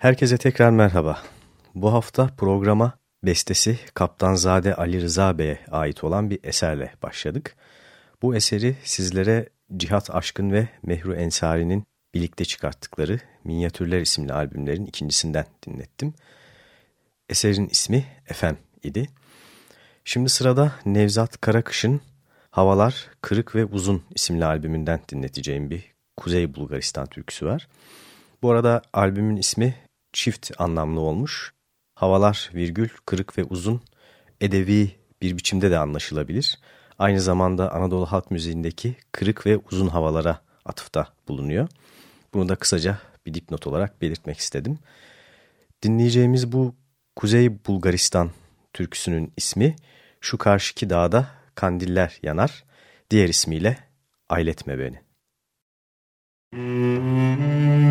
Herkese tekrar merhaba. Bu hafta programa bestesi Kaptanzade Ali Rıza Bey'e ait olan bir eserle başladık. Bu eseri sizlere Cihat Aşkın ve Mehru Ensari'nin birlikte çıkarttıkları Minyatürler isimli albümlerin ikincisinden dinlettim. Eserin ismi Efem idi. Şimdi sırada Nevzat Karakış'ın Havalar Kırık ve Uzun isimli albümünden dinleteceğim bir Kuzey Bulgaristan türküsü var. Bu arada albümün ismi çift anlamlı olmuş. Havalar virgül kırık ve uzun edevi bir biçimde de anlaşılabilir. Aynı zamanda Anadolu halk müziğindeki kırık ve uzun havalara atıfta bulunuyor. Bunu da kısaca bir dipnot olarak belirtmek istedim. Dinleyeceğimiz bu Kuzey Bulgaristan türküsünün ismi Şu Karşıki Dağda Kandiller Yanar, diğer ismiyle Ayletme Beni. Müzik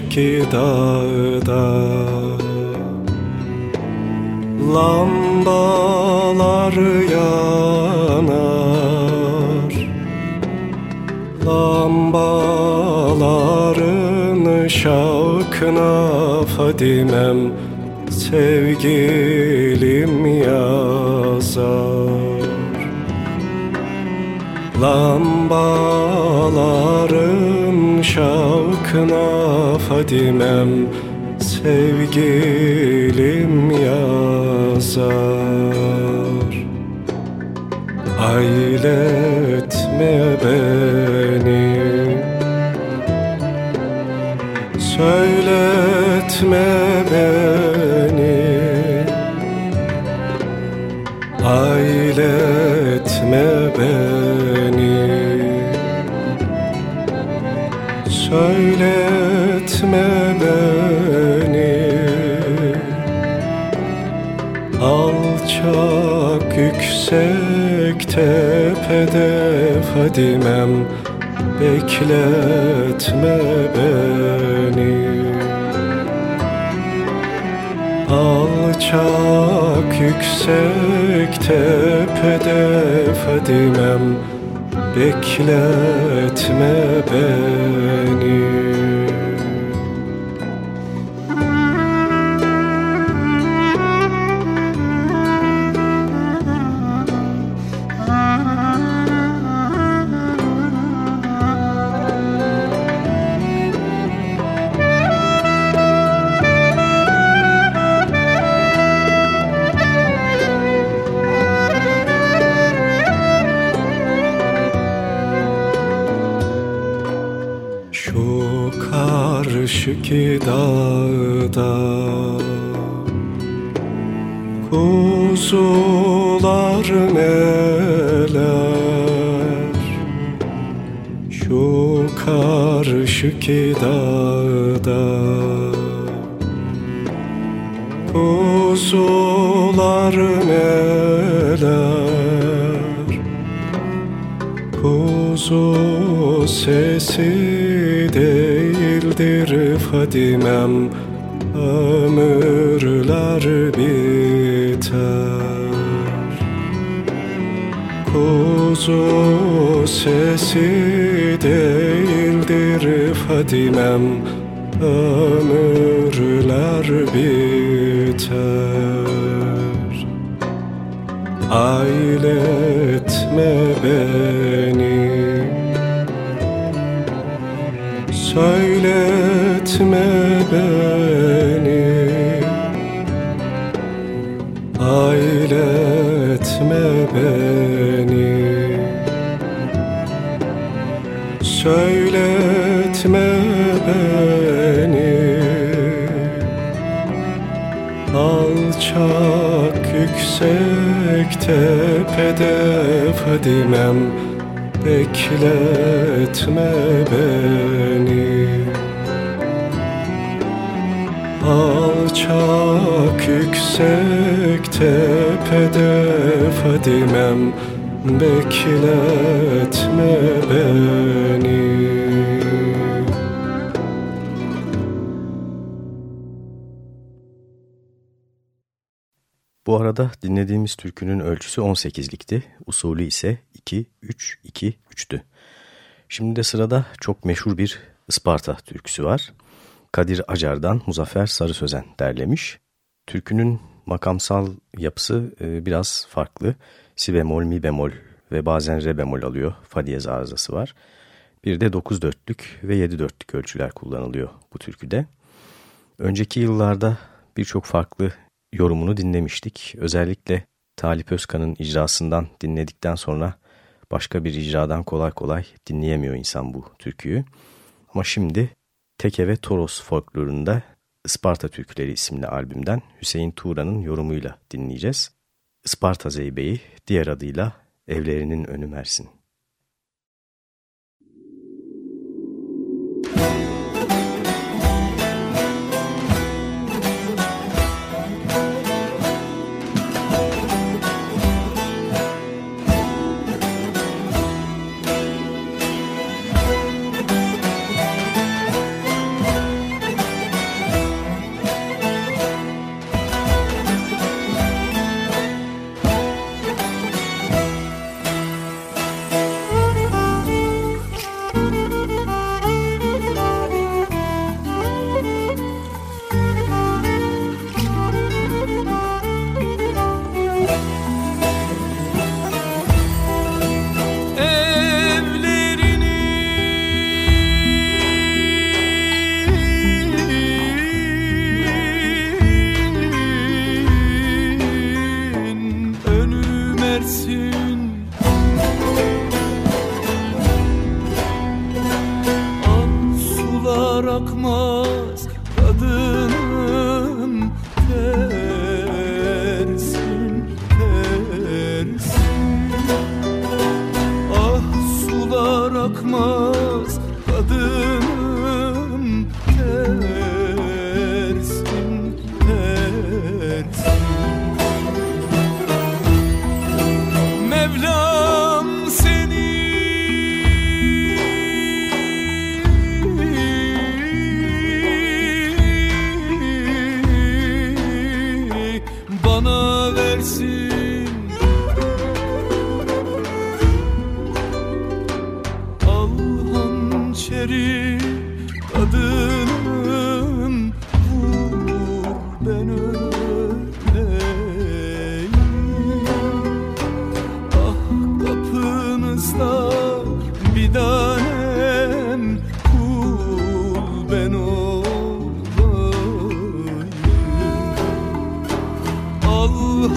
karşıki dağda. Lambalar yanar. Lambaların şarkına Fadimem sevgilim yazar. Lambaların şavkına Fadimem sevgilim yazar. Ailetme beni. Söyle Söyletme beni. Alçak yüksek tepede Fadimem Bekletme beni. Alçak yüksek tepede Fadimem Bekletme beni ki dağda Kuzular neler? Şu karşıki dağda Fadimem Ömürler biter. Kuzu sesi değildir Fadimem Ömürler biter. Ailetme beni Söyletme beni. Etme beni. Söyletme beni. Alçak yüksek tepede Fadimem Bekletme beni Alçak yüksek tepede Fadimem Bekletme beni Bu arada dinlediğimiz türkünün ölçüsü 18'likti. Usulü ise 2-3-2-3'tü. Şimdi de sırada çok meşhur bir Isparta türküsü var. Kadir Acar'dan Muzaffer Sarı Sözen derlemiş. Türkünün makamsal yapısı e, biraz farklı. Si bemol, mi bemol ve bazen re bemol alıyor. Fa diyez arızası var. Bir de 9 dörtlük ve 7 dörtlük ölçüler kullanılıyor bu türküde. Önceki yıllarda birçok farklı yorumunu dinlemiştik. Özellikle Talip Özkan'ın icrasından dinledikten sonra başka bir icradan kolay kolay dinleyemiyor insan bu türküyü. Ama şimdi Teke ve Toros folklorunda Isparta Türküleri isimli albümden Hüseyin Tuğra'nın yorumuyla dinleyeceğiz. Isparta Zeybe'yi diğer adıyla Evlerinin Önü Mersin.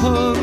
hook.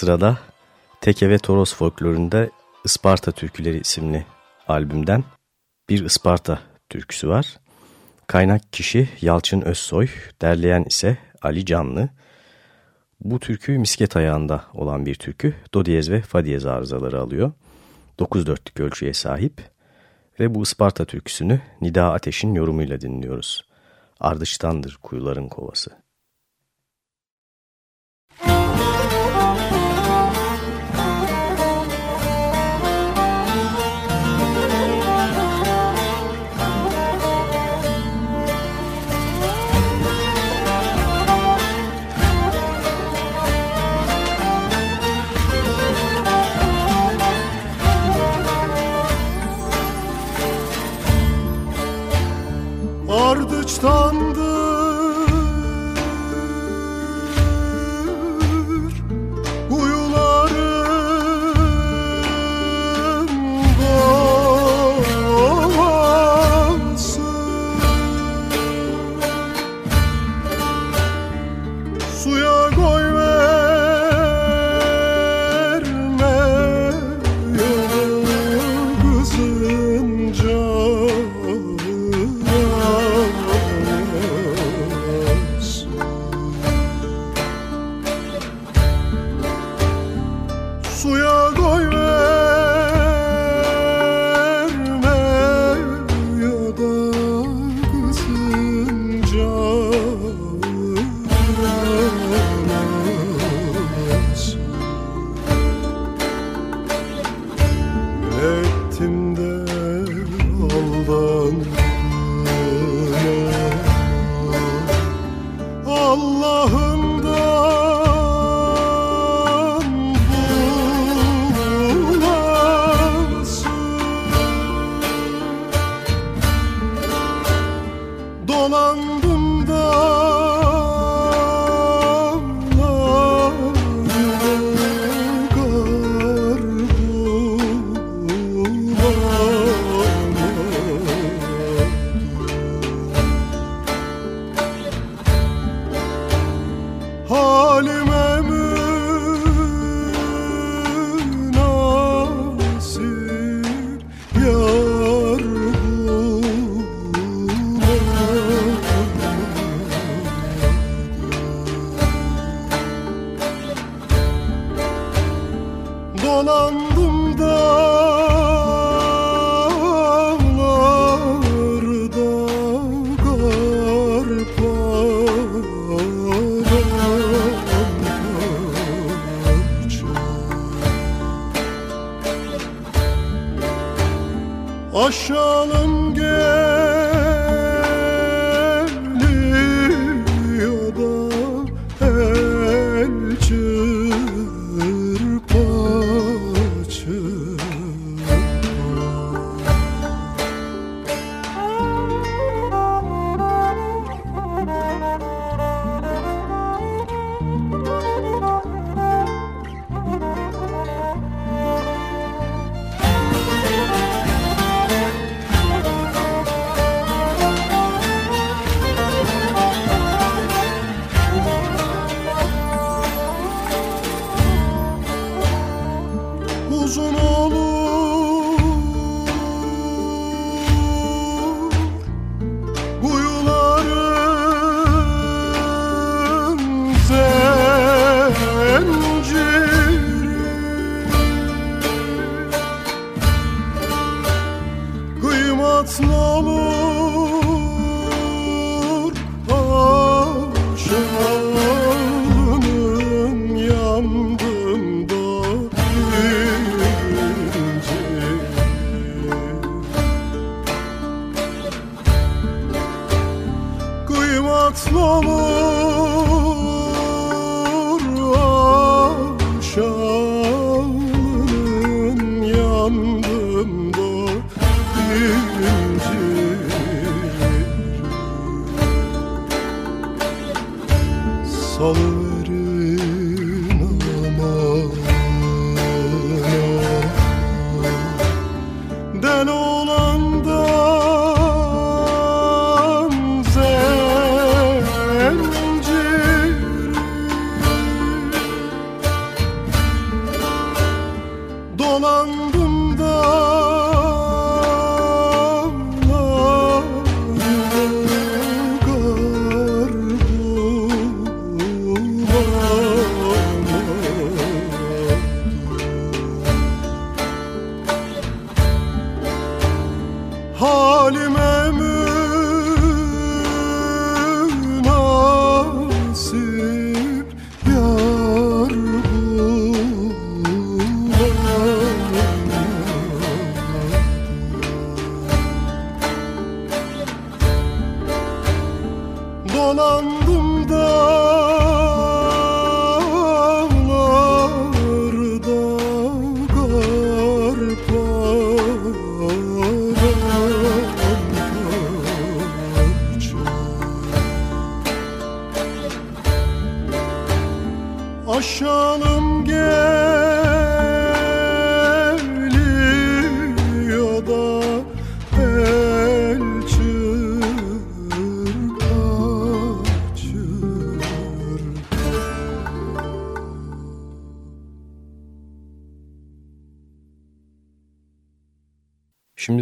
sırada Teke ve Toros folklorunda Isparta Türküleri isimli albümden bir Isparta türküsü var. Kaynak kişi Yalçın Özsoy, derleyen ise Ali Canlı. Bu türkü misket ayağında olan bir türkü. Do diyez ve fa diyez arızaları alıyor. 9 dörtlük ölçüye sahip ve bu Isparta türküsünü Nida Ateş'in yorumuyla dinliyoruz. Ardıştandır kuyuların kovası. что bana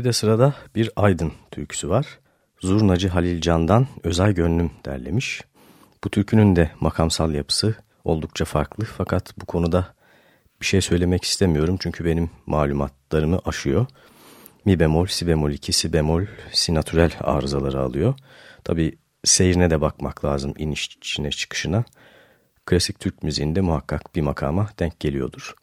de sırada bir Aydın türküsü var. Zurnacı Halil Can'dan Özay Gönlüm derlemiş. Bu türkünün de makamsal yapısı oldukça farklı fakat bu konuda bir şey söylemek istemiyorum çünkü benim malumatlarımı aşıyor. Mi bemol, si bemol 2, si bemol, si natürel arızaları alıyor. Tabi seyrine de bakmak lazım inişine çıkışına. Klasik Türk müziğinde muhakkak bir makama denk geliyordur.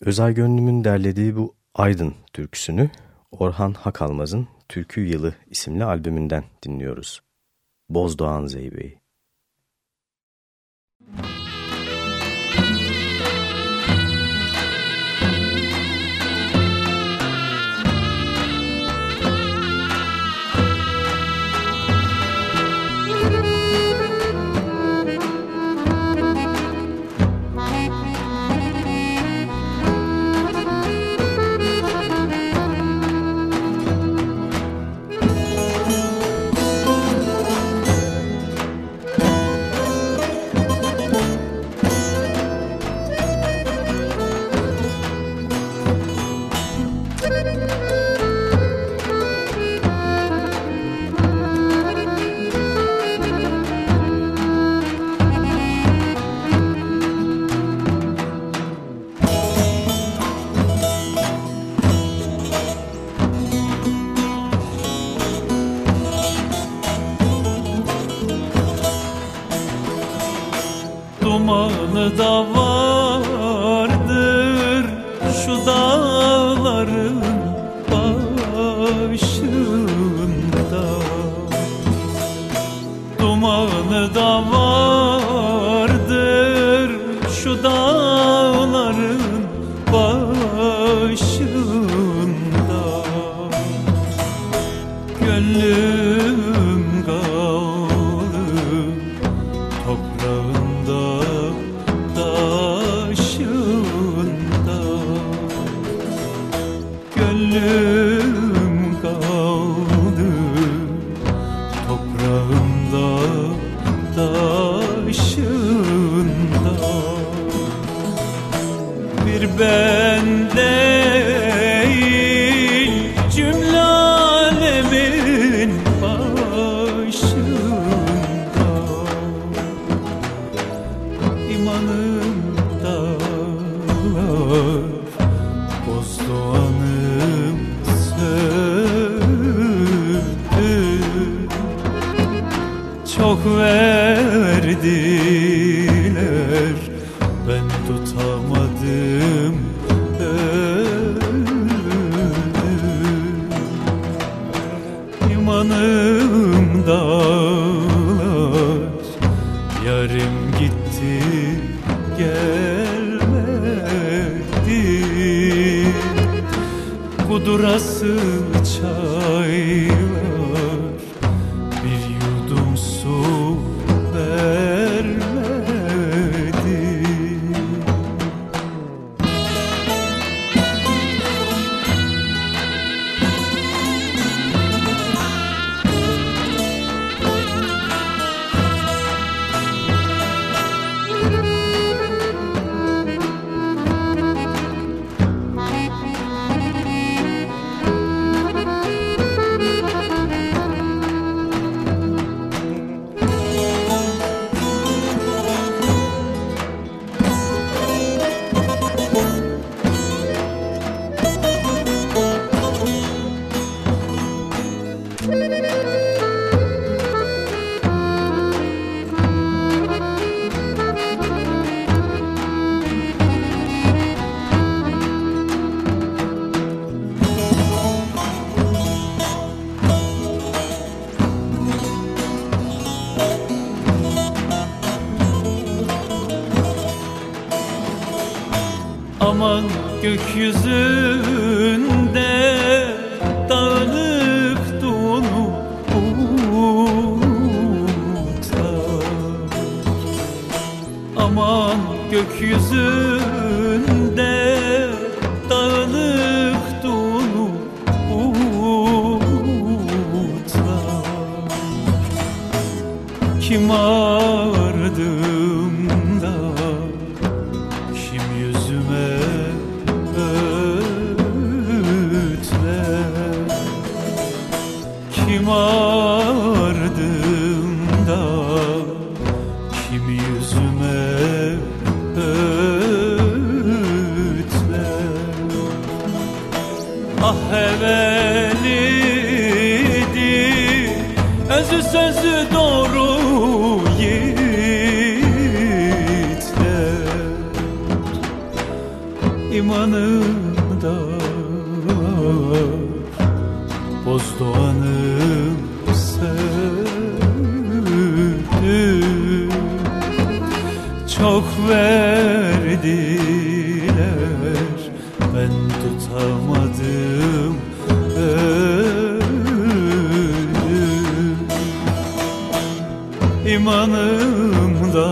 Özay Gönlüm'ün derlediği bu Aydın türküsünü Orhan Hakalmaz'ın Türkü Yılı isimli albümünden dinliyoruz. Bozdoğan Zeybe'yi. Ben tutamadım öldüm İmanımda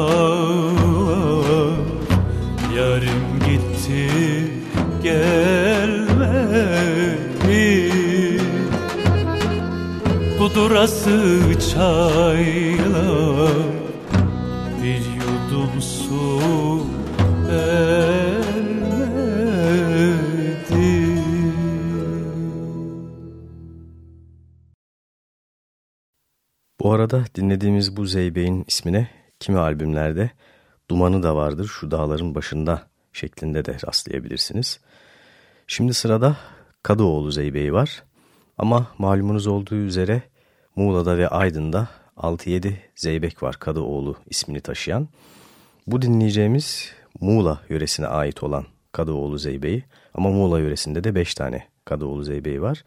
Yarım gitti gelmedi. Kudurası çaylar arada dinlediğimiz bu Zeybe'in ismine kimi albümlerde Dumanı da vardır şu dağların başında şeklinde de rastlayabilirsiniz. Şimdi sırada Kadıoğlu Zeybe'yi var ama malumunuz olduğu üzere Muğla'da ve Aydın'da 6-7 Zeybek var Kadıoğlu ismini taşıyan. Bu dinleyeceğimiz Muğla yöresine ait olan Kadıoğlu Zeybe'yi ama Muğla yöresinde de 5 tane Kadıoğlu Zeybe'yi var.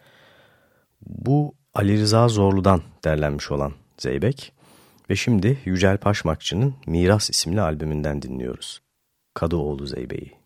Bu Ali Rıza Zorlu'dan derlenmiş olan Zeybek ve şimdi Yücel Paşmakçı'nın Miras isimli albümünden dinliyoruz. Kadıoğlu Zeybe'yi.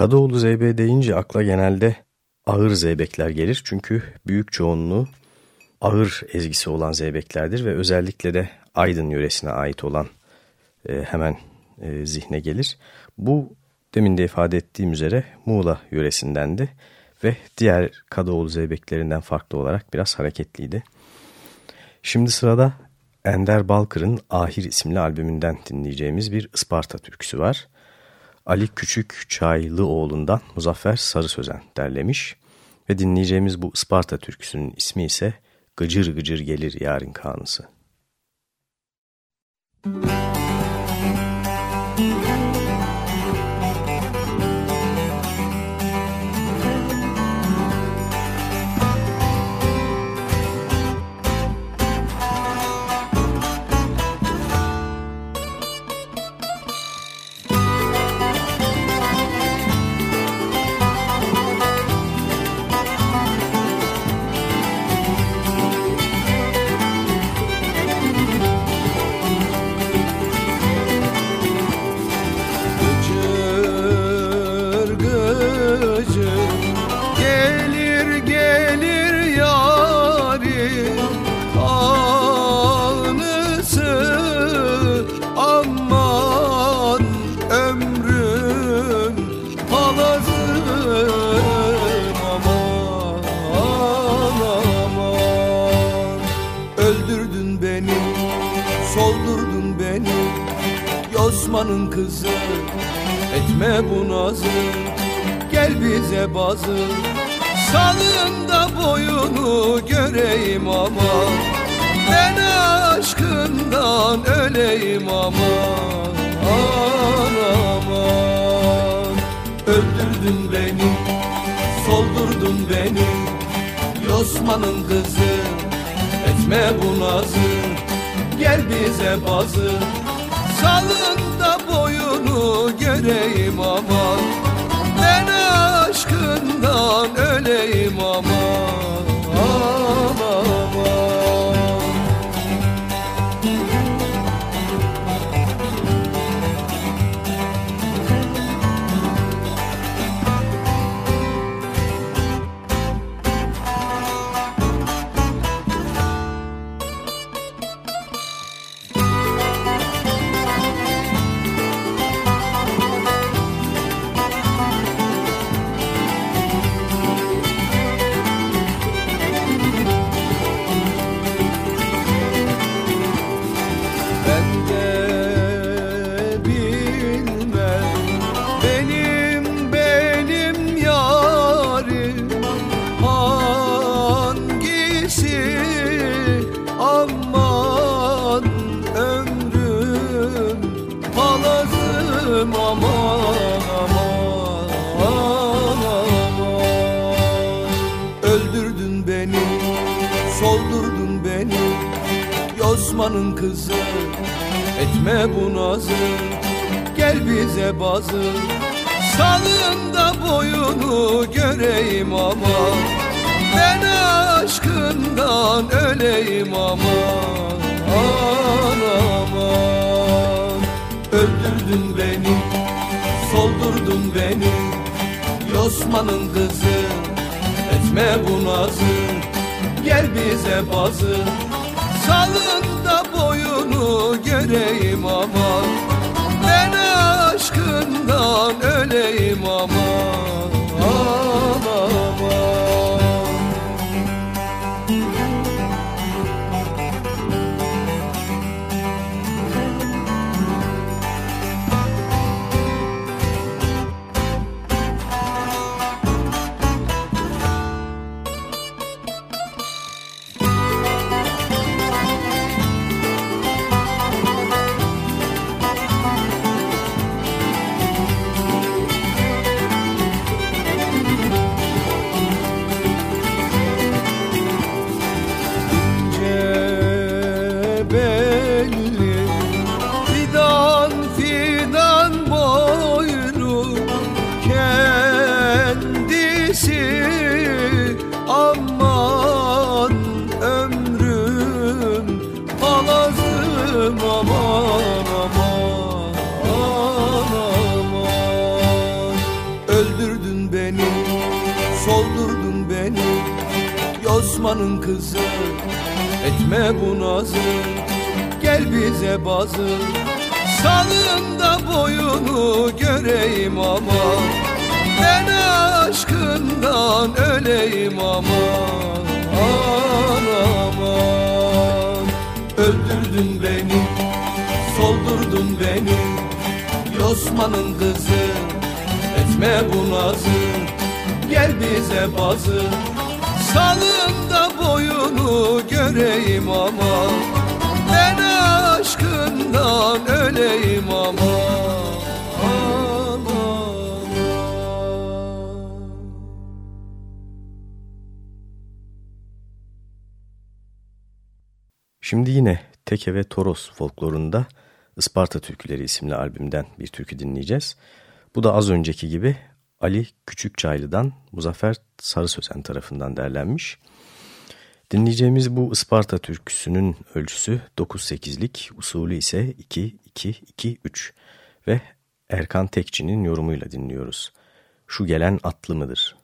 Kadıoğlu zeybek deyince akla genelde ağır zeybekler gelir. Çünkü büyük çoğunluğu ağır ezgisi olan zeybeklerdir ve özellikle de Aydın yöresine ait olan e, hemen e, zihne gelir. Bu demin de ifade ettiğim üzere Muğla yöresindendi ve diğer Kadıoğlu zeybeklerinden farklı olarak biraz hareketliydi. Şimdi sırada Ender Balkır'ın Ahir isimli albümünden dinleyeceğimiz bir Isparta türküsü var. Ali Küçük Çaylıoğlu'ndan Muzaffer Sarı Sözen derlemiş ve dinleyeceğimiz bu Isparta türküsünün ismi ise Gıcır Gıcır Gelir Yarın Kanısı. Müzik kızı. Etme bu nazı Gel bize bazı. Salın da boyunu göreyim ama. Ben aşkından öleyim ama. Aman aman. Öldürdün beni Soldurdun beni. Osman'ın kızı etme bu nazı Gel bize bazı. Salın göreyim ama Ben aşkından öleyim ama. Aman Osman'ın kızı Etme bu nazı Gel bize bazı. Salın da boyunu göreyim ama Ben aşkından öleyim ama. Aman. Öldürdün beni Soldurdun beni. Osman'ın kızı Etme bu nazı Gel bize bazı. Salın boyunu göreyim ama? Ben aşkından öleyim ama. Aman aman Osman'ın kızı. Etme bu nazı Gel bize bazı. Salın da boyunu göreyim ama. Ben aşkından öleyim ama. Aman aman. Öldürdün beni Soldurdun beni. Osman'ın kızı Etme bu nazı. Gel bize bazı. Salın boyunu göreyim ama Ben aşkından öleyim ama. Şimdi yine Teke ve Toros folklorunda Isparta Türküleri isimli albümden bir türkü dinleyeceğiz. Bu da az önceki gibi Ali Küçükçaylı'dan Muzaffer Sarı Sözen tarafından derlenmiş. Dinleyeceğimiz bu Isparta türküsünün ölçüsü 9-8'lik, usulü ise 2-2-2-3 ve Erkan Tekçi'nin yorumuyla dinliyoruz. Şu gelen atlı mıdır?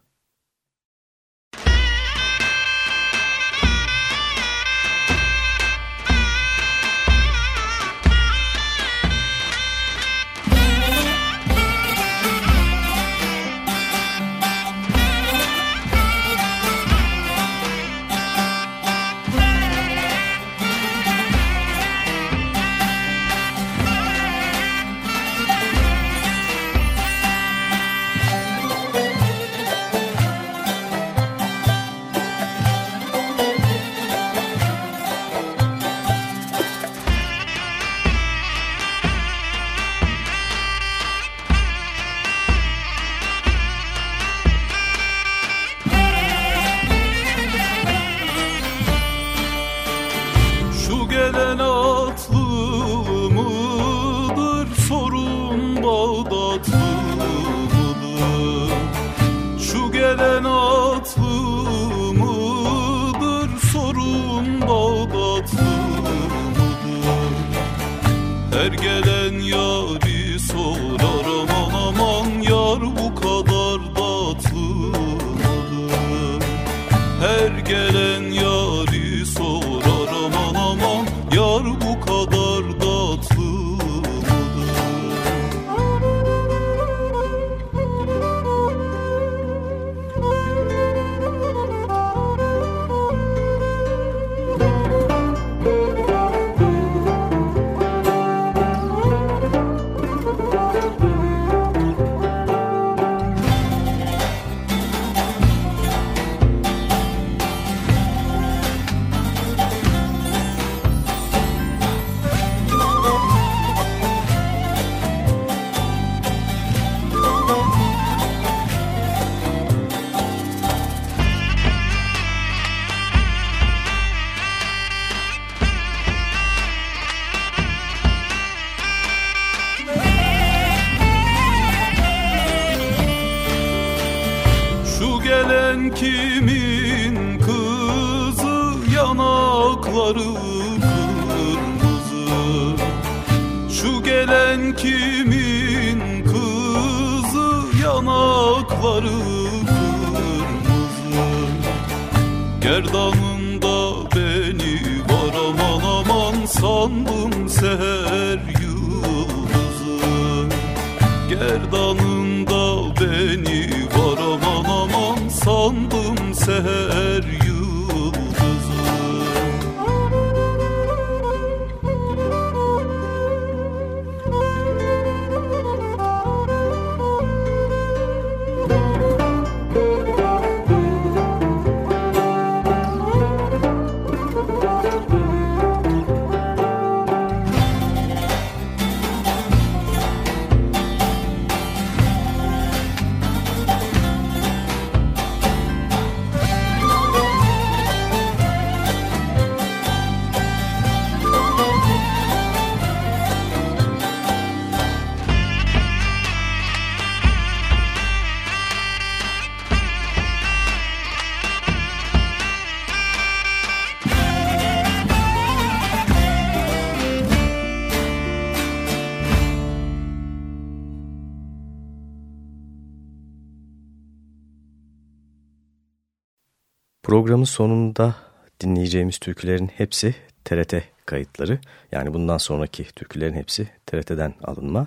Programın sonunda dinleyeceğimiz türkülerin hepsi TRT kayıtları. Yani bundan sonraki türkülerin hepsi TRT'den alınma.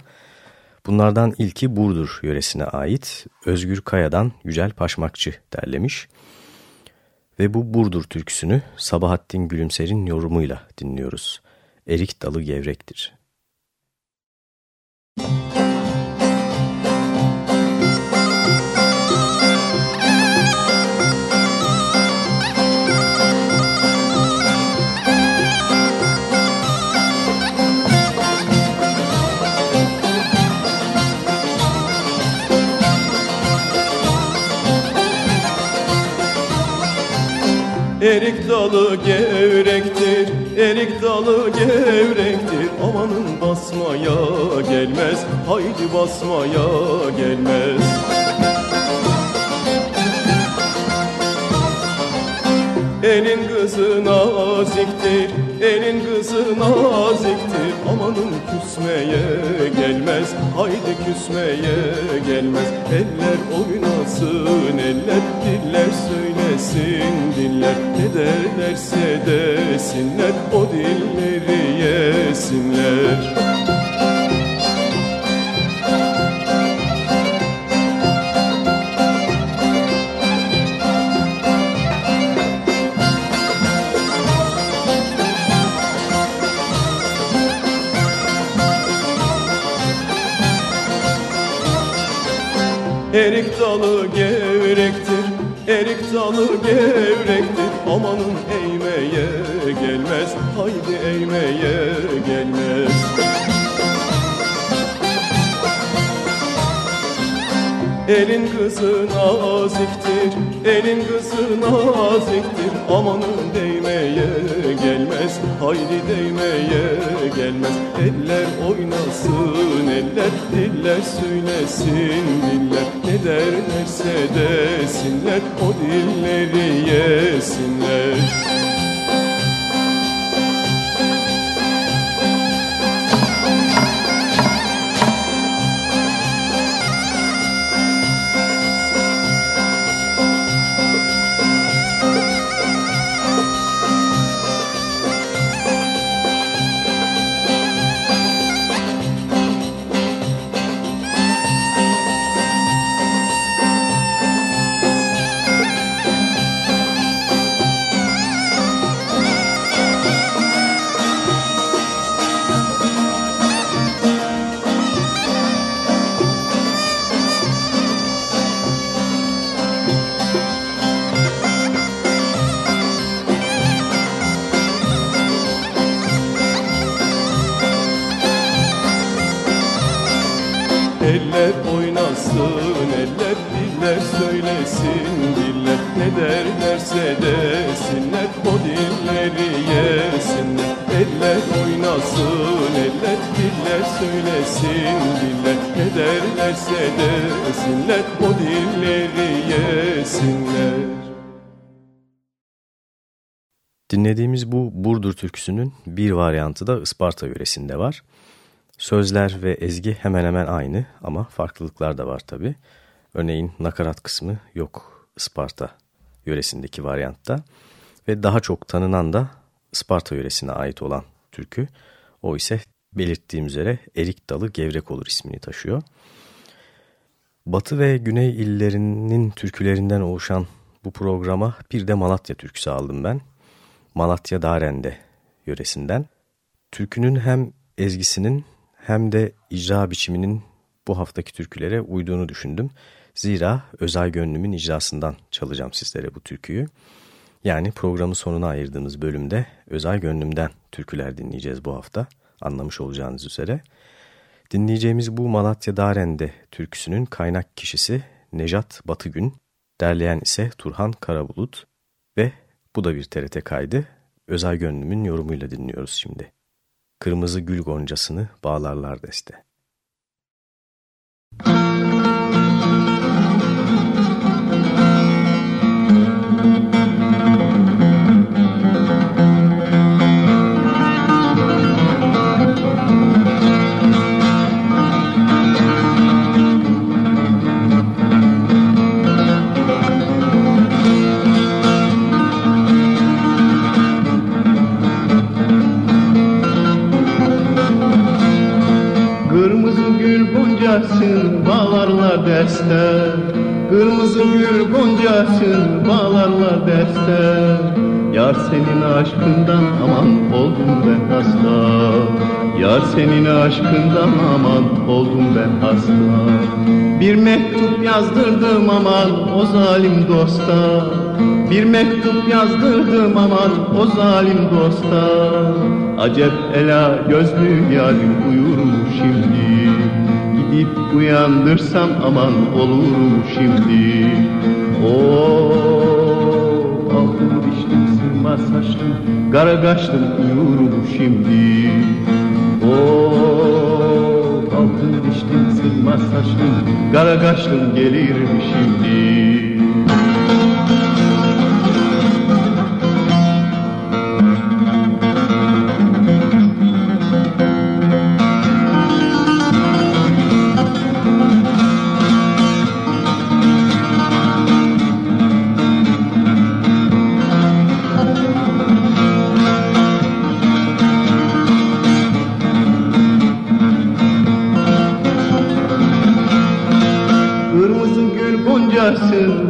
Bunlardan ilki Burdur yöresine ait Özgür Kaya'dan Yücel Paşmakçı derlemiş. Ve bu Burdur türküsünü Sabahattin Gülümser'in yorumuyla dinliyoruz. Erik dalı gevrektir. Erik dalı gevrektir, erik dalı gevrektir. Amanın basmaya gelmez, haydi basmaya gelmez Elin kızı naziktir, elin kızı naziktir Amanın küsmeye gelmez, haydi küsmeye gelmez. Eller oynasın, eller diller söylesin diller Ne derlerse desinler, o dilleri yesinler gevrektir Amanın eğmeye gelmez, haydi eğmeye gelmez. Elin kızı naziktir, elin kızı naziktir. Amanın değmeye gelmez, haydi değmeye gelmez. Eller oynasın, eller diller söylesin diller Ne derlerse desinler, o dilleri yesinler oynasın eller diller söylesin diller Ne derlerse desinler. O dilleri yesinler Eller oynasın eller diller söylesin diller Ne derlerse desinler. O dilleri yesinler. Dinlediğimiz bu Burdur türküsünün bir varyantı da Isparta yöresinde var. Sözler ve ezgi hemen hemen aynı ama farklılıklar da var tabi. Örneğin nakarat kısmı yok Isparta yöresindeki varyantta ve daha çok tanınan da Isparta yöresine ait olan türkü. O ise belirttiğim üzere erik dalı gevrek olur ismini taşıyor. Batı ve Güney illerinin türkülerinden oluşan bu programa bir de Malatya türküsü aldım ben. Malatya Darende yöresinden. Türkünün hem ezgisinin hem de icra biçiminin bu haftaki türkülere uyduğunu düşündüm. Zira Özay Gönlüm'ün icrasından çalacağım sizlere bu türküyü. Yani programın sonuna ayırdığımız bölümde Özay Gönlüm'den türküler dinleyeceğiz bu hafta. Anlamış olacağınız üzere. Dinleyeceğimiz bu Malatya Darende türküsünün kaynak kişisi Nejat Batıgün, derleyen ise Turhan Karabulut ve bu da bir TRT kaydı. Özay Gönlüm'ün yorumuyla dinliyoruz şimdi. Kırmızı gül goncasını bağlarlar deste. goncasın senin aşkından aman oldum ben hasta Bir mektup yazdırdım aman o zalim dosta. Bir mektup yazdırdım aman o zalim dosta. Acep ela gözlü yarim uyur şimdi. Gidip uyandırsam aman olurum şimdi. Oh altın dişlim sırma saçlım Kara kaşlım uyurum şimdi sırma saçlım Kara kaşlım gelirim şimdi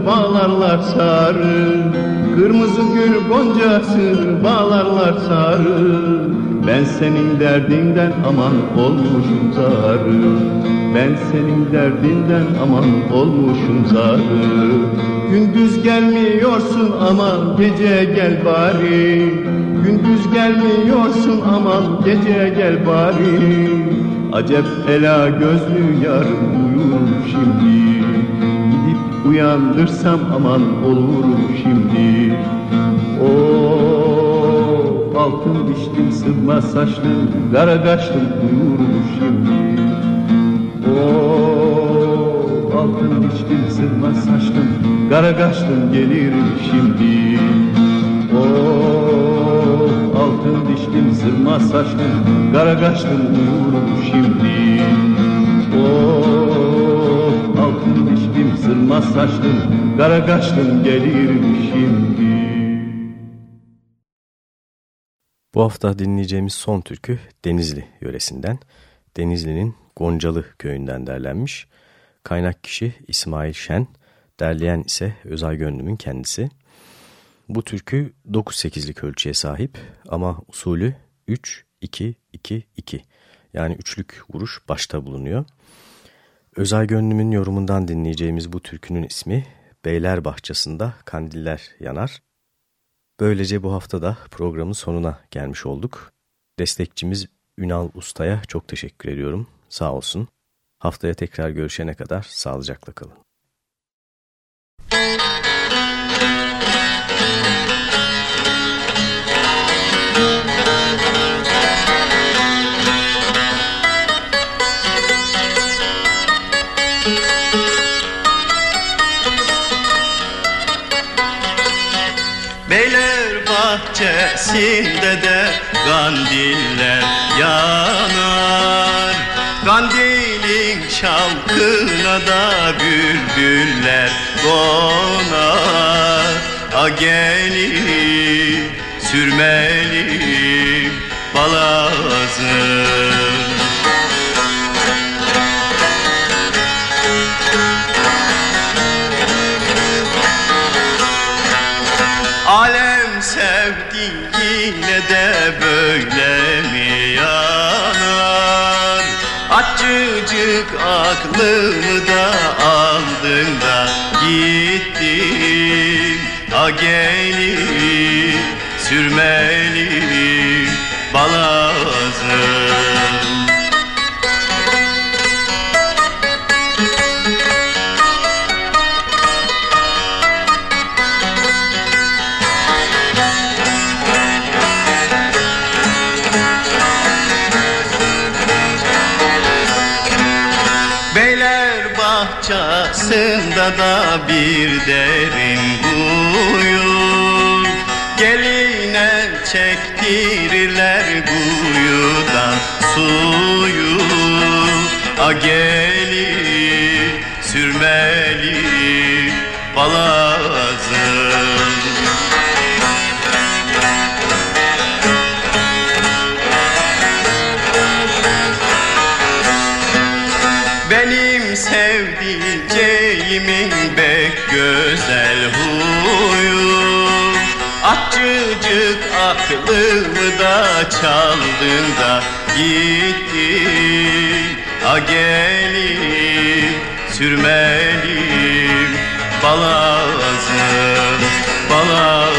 bağlarlar sarı. Kırmızı gül goncası bağlarlar sarı. Ben senin derdinden aman olmuşum zarı Ben senin derdinden aman olmuşum zarı Gündüz gelmiyorsun aman gece gel bari. Gündüz gelmiyorsun aman gece gel bari. Acep ela gözlü yarım uyurum şimdi Uyandırsam aman olurum şimdi. Oh altın diştim sırma saçlım Kara kaşlım uyurum şimdi. Oh altın diştim sırma saçlım Kara kaşlım gelirim şimdi. Oh altın diştim sırma saçlım Kara kaşlım uyurum şimdi. Oh sırma saçlım Kara kaşlım gelirim şimdi Bu hafta dinleyeceğimiz son türkü Denizli yöresinden. Denizli'nin Goncalı köyünden derlenmiş. Kaynak kişi İsmail Şen, derleyen ise Özay Gönlüm'ün kendisi. Bu türkü 9-8'lik ölçüye sahip ama usulü 3-2-2-2 yani üçlük vuruş başta bulunuyor. Özay Gönlüm'ün yorumundan dinleyeceğimiz bu türkünün ismi Beyler Bahçesi'nde Kandiller Yanar. Böylece bu hafta da programın sonuna gelmiş olduk. Destekçimiz Ünal Usta'ya çok teşekkür ediyorum. Sağ olsun. Haftaya tekrar görüşene kadar sağlıcakla kalın. Bahçesinde de kandiller yanar. Kandilin şalkına da bülbüller konar A gelin sürmeli balazım aklımı da aldın da gittin. A gelin sürmeli kuyudan suyu A gelin sürmeli balazım Benim sevdiceğimin bek güzel aklımı da çaldın da gittin? A gelin sürmelim balazım balazım